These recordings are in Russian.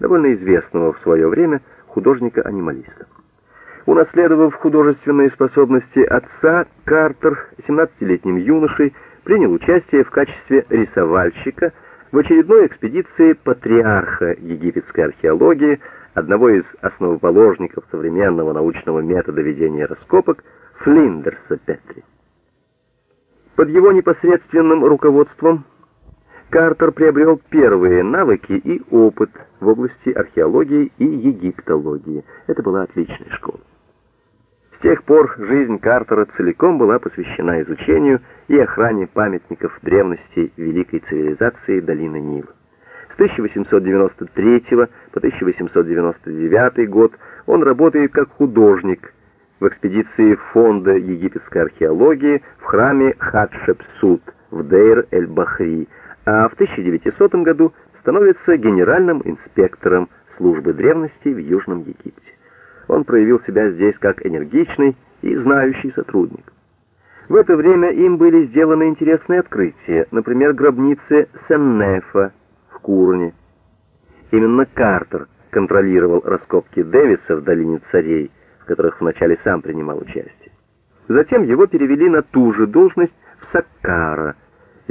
довольно известного в свое время художника-анималиста. Унаследовав художественные способности отца, Картер, 17-летним юношей, принял участие в качестве рисовальщика в очередной экспедиции патриарха египетской археологии, одного из основоположников современного научного метода ведения раскопок, Флиндерса Петри. Под его непосредственным руководством Картер приобрел первые навыки и опыт в области археологии и египтологии. Это была отличная школа. С тех пор жизнь Картера целиком была посвящена изучению и охране памятников древности великой цивилизации долины Нила. С 1893 по 1899 год он работает как художник в экспедиции Фонда египетской археологии в храме Хатшепсут в Дейр-эль-Бахри, а в 1900 году становится генеральным инспектором службы древностей в Южном Египте он проявил себя здесь как энергичный и знающий сотрудник. В это время им были сделаны интересные открытия, например, гробницы Сеннефа в Курне. Именно Картер контролировал раскопки Дэвиса в долине царей, в которых вначале сам принимал участие. Затем его перевели на ту же должность в Саккара.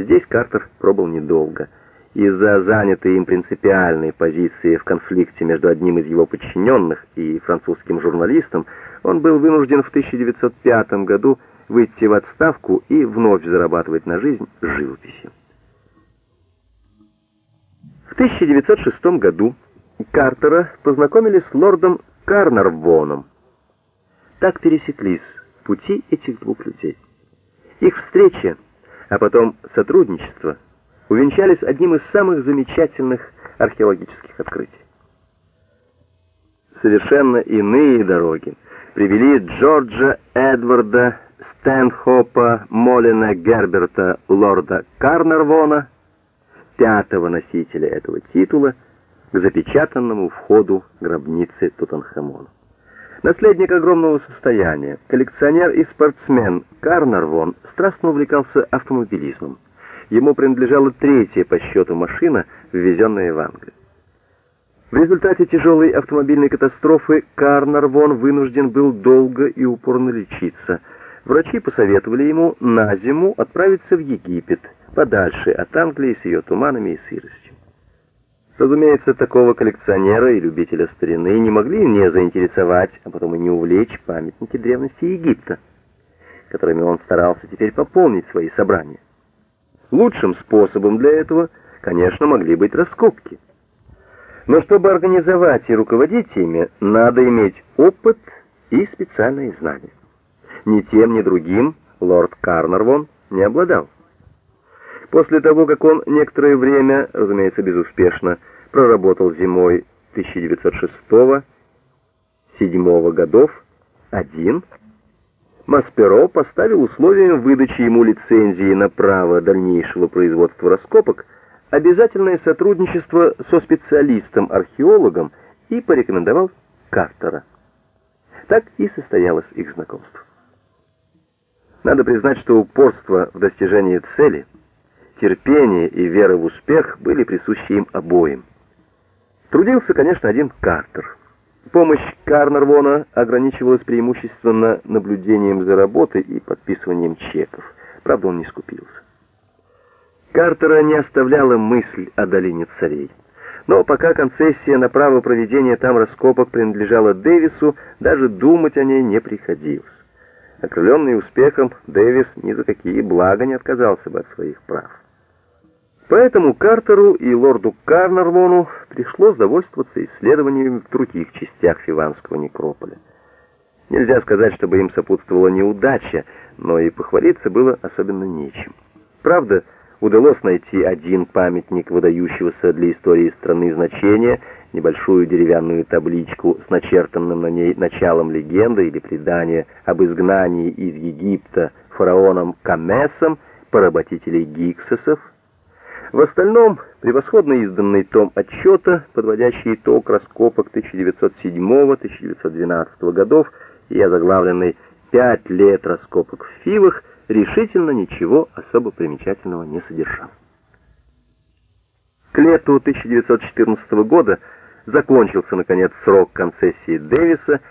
Здесь Картер пробыл недолго – из-за занятой им принципиальной позиции в конфликте между одним из его подчиненных и французским журналистом, он был вынужден в 1905 году выйти в отставку и вновь зарабатывать на жизнь живописью. В 1906 году Картера познакомили с лордом Карнарвоном. Так пересеклись пути этих двух людей. Их встреча, а потом сотрудничество – увенчались одним из самых замечательных археологических открытий. Совершенно иные дороги привели Джорджа Эдварда Стэнхопа Молина Герберта лорда Карнарвона, пятого носителя этого титула, к запечатанному входу гробницы Тутанхамона. Наследник огромного состояния, коллекционер и спортсмен Карнарвон страстно увлекался автомобилизмом ему принадлежала третья по счету машина, ввезенная в Англию. В результате тяжелой автомобильной катастрофы Карнар Вон вынужден был долго и упорно лечиться. Врачи посоветовали ему на зиму отправиться в Египет, подальше от Англии с ее туманами и сыростью. Разумеется, такого коллекционера и любителя старины не могли не заинтересовать, а потом и не увлечь памятники древности Египта, которыми он старался теперь пополнить свои собрания. Лучшим способом для этого, конечно, могли быть раскопки. Но чтобы организовать и руководить ими, надо иметь опыт и специальные знания. Ни тем, ни другим лорд Карнарвон не обладал. После того, как он некоторое время, разумеется, безуспешно, проработал зимой 1906-1907 годов один, Масперо поставил условием выдачи ему лицензии на право дальнейшего производства раскопок обязательное сотрудничество со специалистом-археологом и порекомендовал Картера. Так и состоялось их знакомство. Надо признать, что упорство в достижении цели, терпение и вера в успех были присущи им обоим. Трудился, конечно, один Картер – Помощь Карнервона ограничивалась преимущественно наблюдением за работой и подписыванием чеков. Правда, он не скупился. Картера не оставляла мысль о долине царей. Но пока концессия на право проведения там раскопок принадлежала Дэвису, даже думать о ней не приходилось. Окрыленный успехом, Дэвис ни за какие блага не отказался бы от своих прав. Поэтому Картеру и лорду Карнарвону пришлось довольствоваться исследованиями в других частях Фиванского некрополя. Нельзя сказать, чтобы им сопутствовала неудача, но и похвалиться было особенно нечем. Правда, удалось найти один памятник выдающегося для истории страны значения, небольшую деревянную табличку с начертанным на ней началом легенды или предания об изгнании из Египта фараоном Камесом поработителей гиксосов, в остальном, превосходно изданный том отчета, подводящий итог раскопок 1907-1912 годов и озаглавленный «Пять лет раскопок в Фивах», решительно ничего особо примечательного не содержал. К лету 1914 года закончился, наконец, срок концессии Дэвиса,